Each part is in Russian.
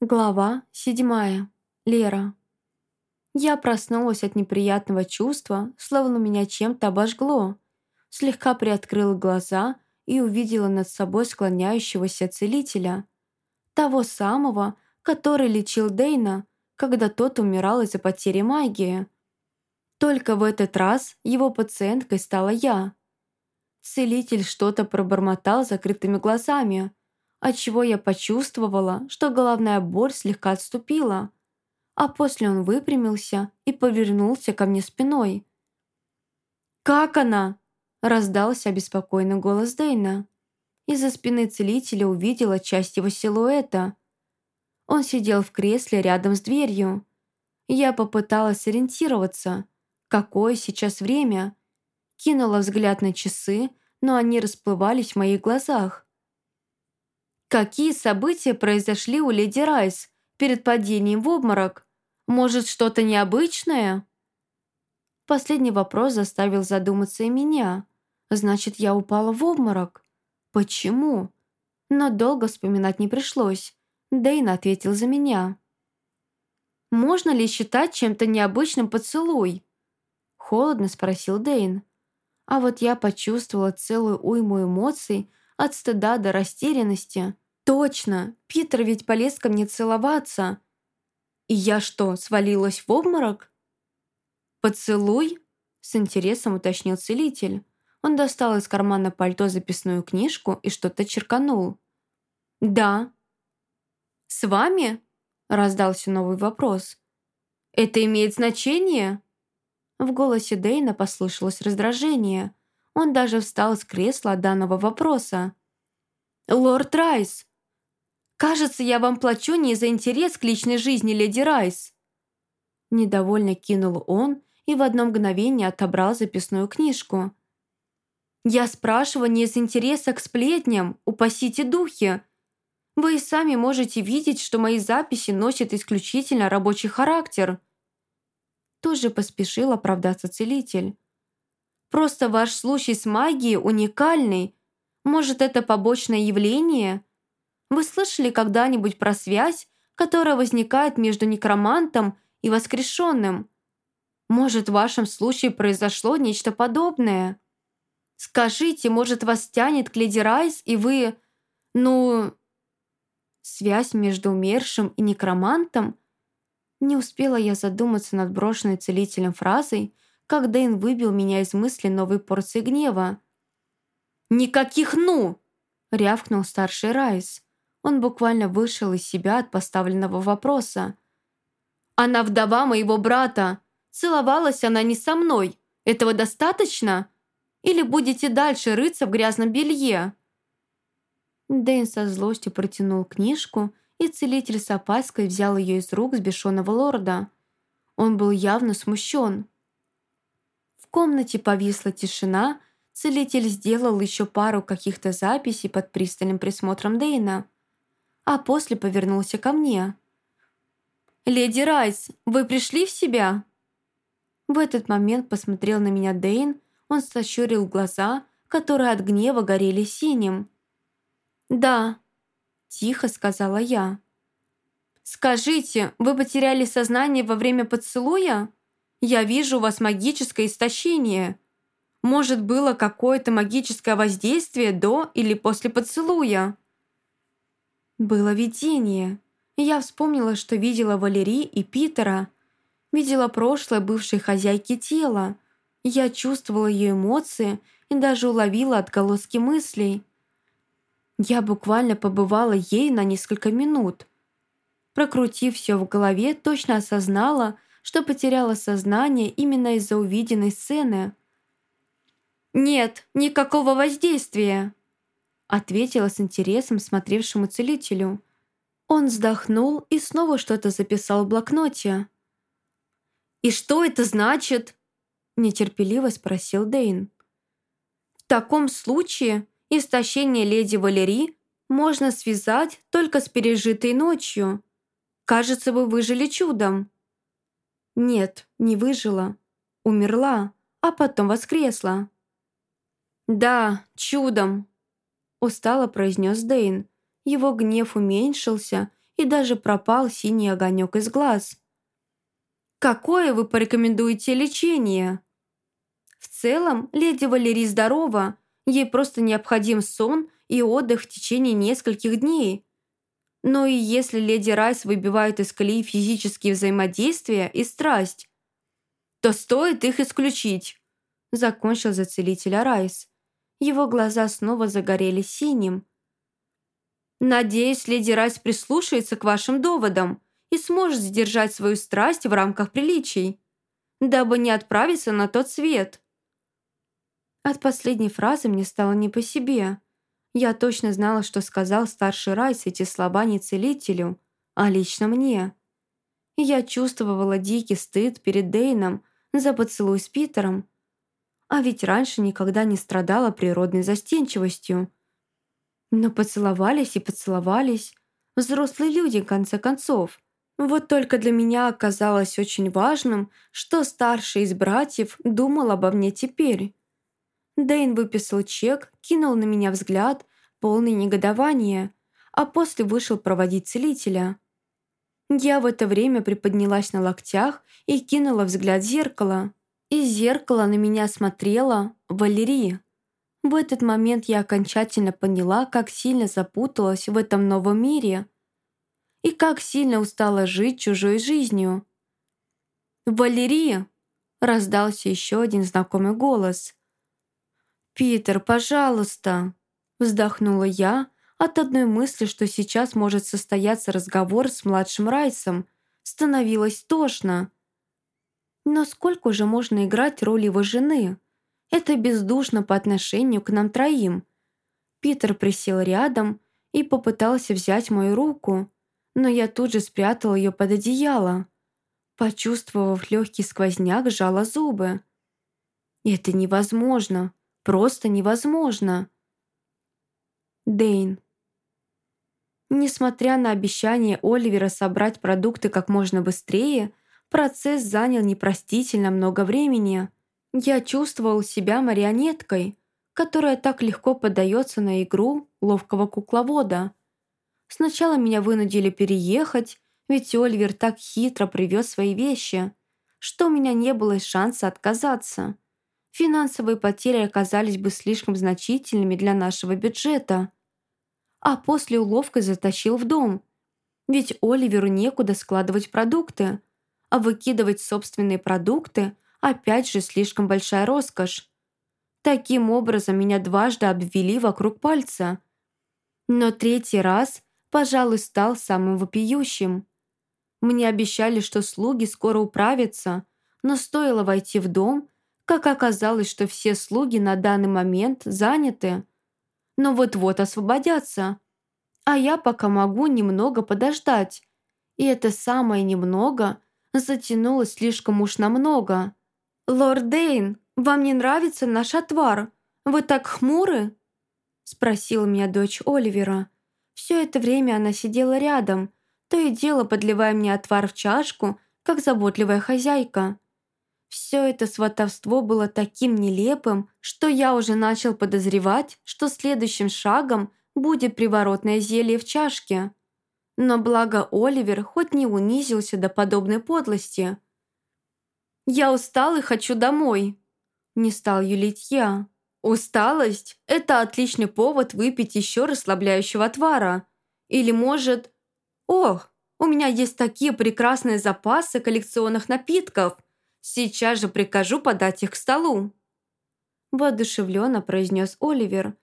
Глава седьмая. Лера. Я проснулась от неприятного чувства, словно меня чем-то обожгло. Слегка приоткрыла глаза и увидела над собой склоняющегося целителя. Того самого, который лечил Дейна, когда тот умирал из-за потери магии. Только в этот раз его пациенткой стала я. Целитель что-то пробормотал закрытыми глазами – отчего я почувствовала, что головная боль слегка отступила, а после он выпрямился и повернулся ко мне спиной. «Как она?» – раздался обеспокоенный голос Дэйна. Из-за спины целителя увидела часть его силуэта. Он сидел в кресле рядом с дверью. Я попыталась сориентироваться, какое сейчас время. Кинула взгляд на часы, но они расплывались в моих глазах. Какие события произошли у леди Райс перед падением в обморок? Может, что-то необычное? Последний вопрос заставил задуматься и меня. Значит, я упала в обморок. Почему? Но долго вспоминать не пришлось. Дэйн ответил за меня. «Можно ли считать чем-то необычным поцелуй?» Холодно спросил Дэйн. А вот я почувствовала целую уйму эмоций, от стыда до растерянности. Точно, Питер ведь полез ко мне целоваться. И я что, свалилась в обморок? «Поцелуй?» – с интересом уточнил целитель. Он достал из кармана пальто записную книжку и что-то черканул. «Да». «С вами?» – раздался новый вопрос. «Это имеет значение?» В голосе Дейна послышалось раздражение. Он даже встал с кресла данного вопроса. «Лорд Райс!» «Кажется, я вам плачу не за интерес к личной жизни леди Райс!» Недовольно кинул он и в одно мгновение отобрал записную книжку. «Я спрашиваю не из интереса к сплетням, упасите духи. Вы и сами можете видеть, что мои записи носят исключительно рабочий характер». Тоже поспешил оправдаться целитель. Просто ваш случай с магией уникальный. Может, это побочное явление? Вы слышали когда-нибудь про связь, которая возникает между некромантом и воскрешенным? Может, в вашем случае произошло нечто подобное? Скажите, может, вас тянет к Леди Райс, и вы... Ну... Связь между умершим и некромантом? Не успела я задуматься над брошенной целителем фразой, как Дэйн выбил меня из мысли новой порции гнева. «Никаких «ну!» — рявкнул старший Райс. Он буквально вышел из себя от поставленного вопроса. «Она вдова моего брата. Целовалась она не со мной. Этого достаточно? Или будете дальше рыться в грязном белье?» Дэйн со злостью протянул книжку, и целитель с опаской взял ее из рук сбешенного лорда. Он был явно смущен. В комнате повисла тишина, целитель сделал еще пару каких-то записей под пристальным присмотром Дейна, а после повернулся ко мне. «Леди Райс, вы пришли в себя?» В этот момент посмотрел на меня Дейн, он сощурил глаза, которые от гнева горели синим. «Да», – тихо сказала я. «Скажите, вы потеряли сознание во время поцелуя?» Я вижу у вас магическое истощение. Может, было какое-то магическое воздействие до или после поцелуя?» Было видение. Я вспомнила, что видела Валерии и Питера. Видела прошлое бывшей хозяйки тела. Я чувствовала ее эмоции и даже уловила отголоски мыслей. Я буквально побывала ей на несколько минут. Прокрутив все в голове, точно осознала, что потеряла сознание именно из-за увиденной сцены. «Нет, никакого воздействия!» ответила с интересом смотревшему целителю. Он вздохнул и снова что-то записал в блокноте. «И что это значит?» нетерпеливо спросил Дейн. «В таком случае истощение леди Валерии можно связать только с пережитой ночью. Кажется, вы выжили чудом». Нет, не выжила. Умерла, а потом воскресла. «Да, чудом», – устало произнес Дейн. Его гнев уменьшился, и даже пропал синий огонек из глаз. «Какое вы порекомендуете лечение?» «В целом, леди Валерий здорова, ей просто необходим сон и отдых в течение нескольких дней. Но и если леди Райс выбивает из колеи физические взаимодействия и страсть, то стоит их исключить», закончил за целителя Райс. Его глаза снова загорелись синим. «Надеюсь, леди Райс прислушается к вашим доводам и сможет сдержать свою страсть в рамках приличий, дабы не отправиться на тот свет». От последней фразы мне стало не по себе. Я точно знала, что сказал старший Райс эти слова не целителю, а лично мне. Я чувствовала дикий стыд перед Дейном за поцелуй с Питером, а ведь раньше никогда не страдала природной застенчивостью. Но поцеловались и поцеловались. Взрослые люди, в конце концов. Вот только для меня оказалось очень важным, что старший из братьев думал обо мне теперь. Дэйн выписал чек, кинул на меня взгляд, полный негодования, а после вышел проводить целителя. Я в это время приподнялась на локтях и кинула взгляд в зеркало. Из зеркала на меня смотрела Валерия. В этот момент я окончательно поняла, как сильно запуталась в этом новом мире и как сильно устала жить чужой жизнью. «Валерия!» – раздался еще один знакомый голос. «Питер, пожалуйста!» – вздохнула я от одной мысли, что сейчас может состояться разговор с младшим Райсом. Становилось тошно. Но сколько уже можно играть роль его жены? Это бездушно по отношению к нам троим. Питер присел рядом и попытался взять мою руку, но я тут же спрятала ее под одеяло. Почувствовав легкий сквозняк, сжала зубы. «Это невозможно. Просто невозможно!» Дейн. Несмотря на обещание Оливера собрать продукты как можно быстрее, Процесс занял непростительно много времени. Я чувствовал себя марионеткой, которая так легко поддается на игру ловкого кукловода. Сначала меня вынудили переехать, ведь Оливер так хитро привез свои вещи, что у меня не было шанса отказаться. Финансовые потери оказались бы слишком значительными для нашего бюджета. А после уловкой затащил в дом. Ведь Оливеру некуда складывать продукты, а выкидывать собственные продукты опять же слишком большая роскошь. Таким образом меня дважды обвели вокруг пальца. Но третий раз, пожалуй, стал самым вопиющим. Мне обещали, что слуги скоро управятся, но стоило войти в дом, как оказалось, что все слуги на данный момент заняты, но вот-вот освободятся. А я пока могу немного подождать. И это самое немного затянулось слишком уж намного. «Лорд Дейн, вам не нравится наш отвар? Вы так хмуры?» Спросила меня дочь Оливера. Все это время она сидела рядом, то и дело подливая мне отвар в чашку, как заботливая хозяйка. Все это сватовство было таким нелепым, что я уже начал подозревать, что следующим шагом будет приворотное зелье в чашке. Но благо Оливер хоть не унизился до подобной подлости. «Я устал и хочу домой», – не стал юлить я. «Усталость – это отличный повод выпить еще расслабляющего отвара. Или, может... Ох, у меня есть такие прекрасные запасы коллекционных напитков. Сейчас же прикажу подать их к столу». Воодушевленно произнес Оливер,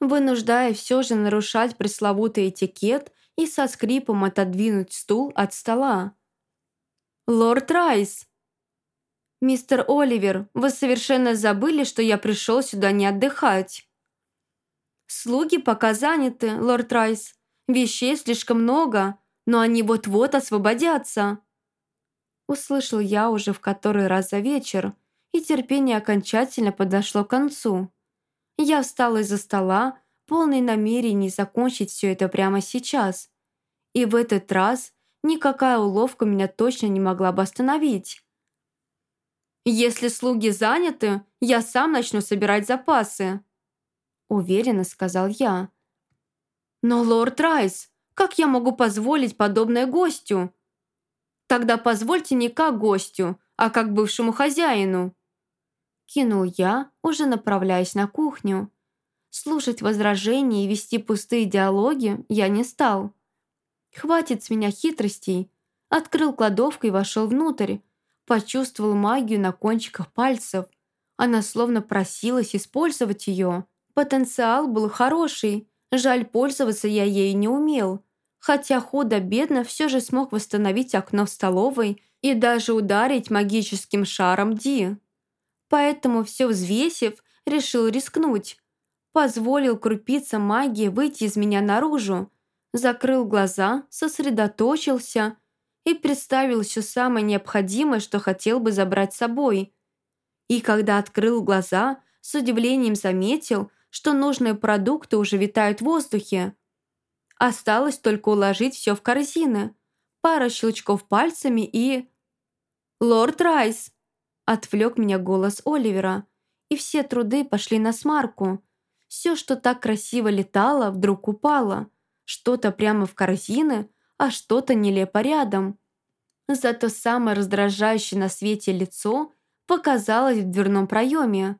вынуждая все же нарушать пресловутый этикет и со скрипом отодвинуть стул от стола. «Лорд Райс!» «Мистер Оливер, вы совершенно забыли, что я пришел сюда не отдыхать». «Слуги пока заняты, лорд Райс. Вещей слишком много, но они вот-вот освободятся». Услышал я уже в который раз за вечер, и терпение окончательно подошло к концу. Я встала из-за стола, полный намерений закончить все это прямо сейчас. И в этот раз никакая уловка меня точно не могла бы остановить. «Если слуги заняты, я сам начну собирать запасы», уверенно сказал я. «Но, лорд Райс, Как я могу позволить подобное гостю? Тогда позвольте не как гостю, а как бывшему хозяину. Кинул я, уже направляясь на кухню. Слушать возражения и вести пустые диалоги я не стал. Хватит с меня хитростей. Открыл кладовку и вошел внутрь. Почувствовал магию на кончиках пальцев. Она словно просилась использовать ее. Потенциал был хороший. Жаль, пользоваться я ею не умел. Хотя худо-бедно все же смог восстановить окно в столовой и даже ударить магическим шаром Ди. Поэтому, все взвесив, решил рискнуть. Позволил крупица магии выйти из меня наружу. Закрыл глаза, сосредоточился и представил все самое необходимое, что хотел бы забрать с собой. И когда открыл глаза, с удивлением заметил, что нужные продукты уже витают в воздухе. Осталось только уложить все в корзины. Пара щелчков пальцами и... «Лорд Райс!» Отвлек меня голос Оливера, и все труды пошли на смарку. Все, что так красиво летало, вдруг упало. Что-то прямо в корзины, а что-то нелепо рядом. Зато самое раздражающее на свете лицо показалось в дверном проеме.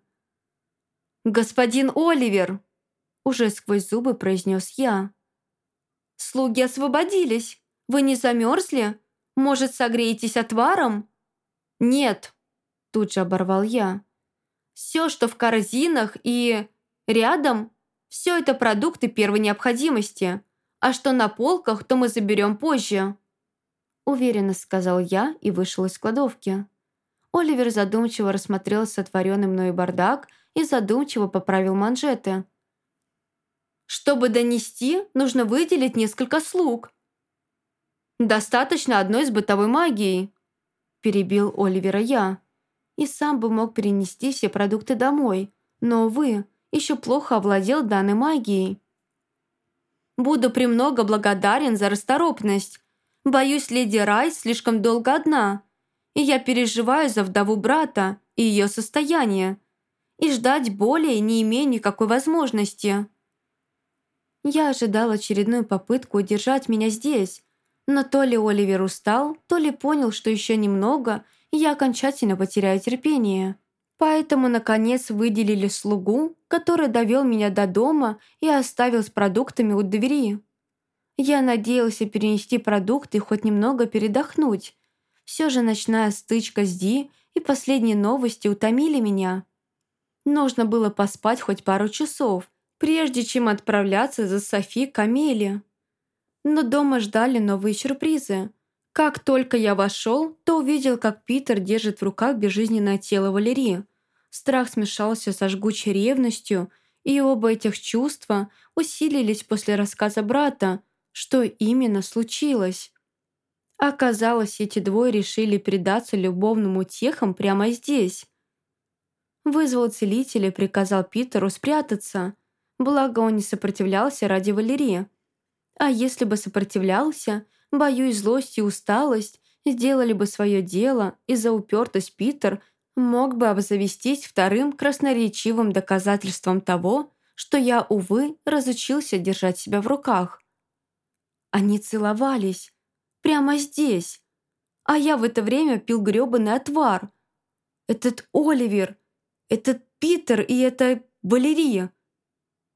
«Господин Оливер!» Уже сквозь зубы произнес я. «Слуги освободились. Вы не замерзли? Может, согреетесь отваром?» «Нет», — тут же оборвал я. «Все, что в корзинах и рядом, все это продукты первой необходимости, а что на полках, то мы заберем позже». Уверенно сказал я и вышел из кладовки. Оливер задумчиво рассмотрел сотворенный мною бардак и задумчиво поправил манжеты. Чтобы донести, нужно выделить несколько слуг. «Достаточно одной с бытовой магией», – перебил Оливера я. И сам бы мог перенести все продукты домой, но, увы, еще плохо овладел данной магией. «Буду премного благодарен за расторопность. Боюсь, леди Райс слишком долго одна, и я переживаю за вдову брата и ее состояние, и ждать более не имею никакой возможности». Я ожидал очередную попытку удержать меня здесь, но то ли Оливер устал, то ли понял, что еще немного, и я окончательно потеряю терпение. Поэтому, наконец, выделили слугу, который довел меня до дома и оставил с продуктами у двери. Я надеялся перенести продукты и хоть немного передохнуть. Все же ночная стычка с Ди и последние новости утомили меня. Нужно было поспать хоть пару часов, прежде чем отправляться за Софи к Амеле. Но дома ждали новые сюрпризы. Как только я вошел, то увидел, как Питер держит в руках безжизненное тело Валерии. Страх смешался со жгучей ревностью, и оба этих чувства усилились после рассказа брата, что именно случилось. Оказалось, эти двое решили предаться любовным утехам прямо здесь. Вызвал целителя и приказал Питеру спрятаться, Благо он не сопротивлялся ради Валерии. А если бы сопротивлялся, боюсь, злость и усталость сделали бы свое дело, и за упертость Питер мог бы обзавестись вторым красноречивым доказательством того, что я, увы, разучился держать себя в руках. Они целовались. Прямо здесь. А я в это время пил грёбаный отвар. Этот Оливер, этот Питер и эта Валерия.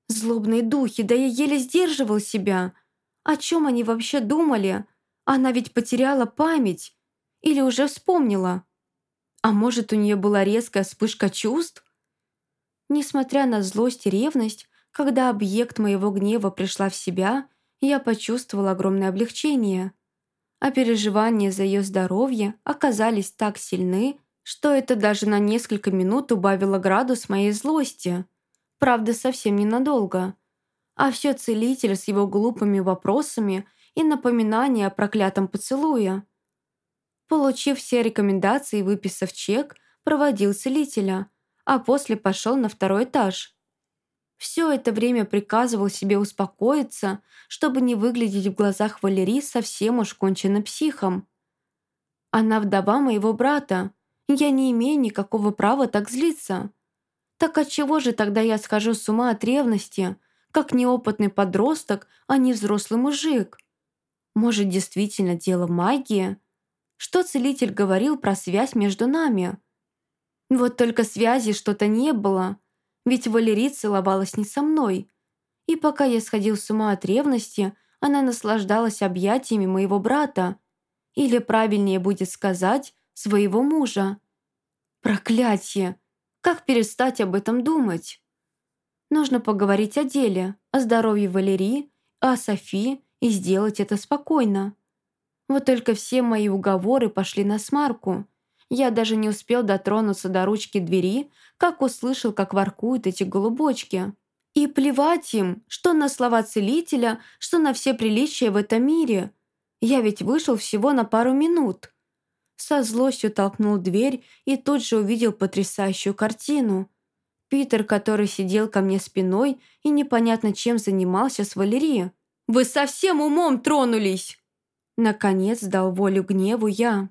Злобные духи, да я еле сдерживал себя. О чем они вообще думали? Она ведь потеряла память. Или уже вспомнила. А может, у нее была резкая вспышка чувств? Несмотря на злость и ревность, когда объект моего гнева пришла в себя, я почувствовала огромное облегчение. А переживания за ее здоровье оказались так сильны, что это даже на несколько минут убавило градус моей злости. Правда, совсем ненадолго. А все целитель с его глупыми вопросами и напоминания о проклятом поцелуе. Получив все рекомендации и выписав чек, проводил целителя, а после пошел на второй этаж. Все это время приказывал себе успокоиться, чтобы не выглядеть в глазах Валерии совсем уж конченным психом. Она вдова моего брата. Я не имею никакого права так злиться. Так отчего же тогда я схожу с ума от ревности, как неопытный подросток, а не взрослый мужик? Может, действительно дело магии? Что целитель говорил про связь между нами? Вот только связи что-то не было, ведь Валерий целовалась не со мной. И пока я сходил с ума от ревности, она наслаждалась объятиями моего брата. Или правильнее будет сказать, своего мужа. Проклятие! Как перестать об этом думать? Нужно поговорить о деле, о здоровье Валерии, о Софии и сделать это спокойно. Вот только все мои уговоры пошли на смарку. Я даже не успел дотронуться до ручки двери, как услышал, как воркуют эти голубочки. И плевать им, что на слова целителя, что на все приличия в этом мире. Я ведь вышел всего на пару минут. Со злостью толкнул дверь и тут же увидел потрясающую картину. Питер, который сидел ко мне спиной и непонятно чем занимался с Валерией. «Вы совсем умом тронулись!» Наконец дал волю гневу я.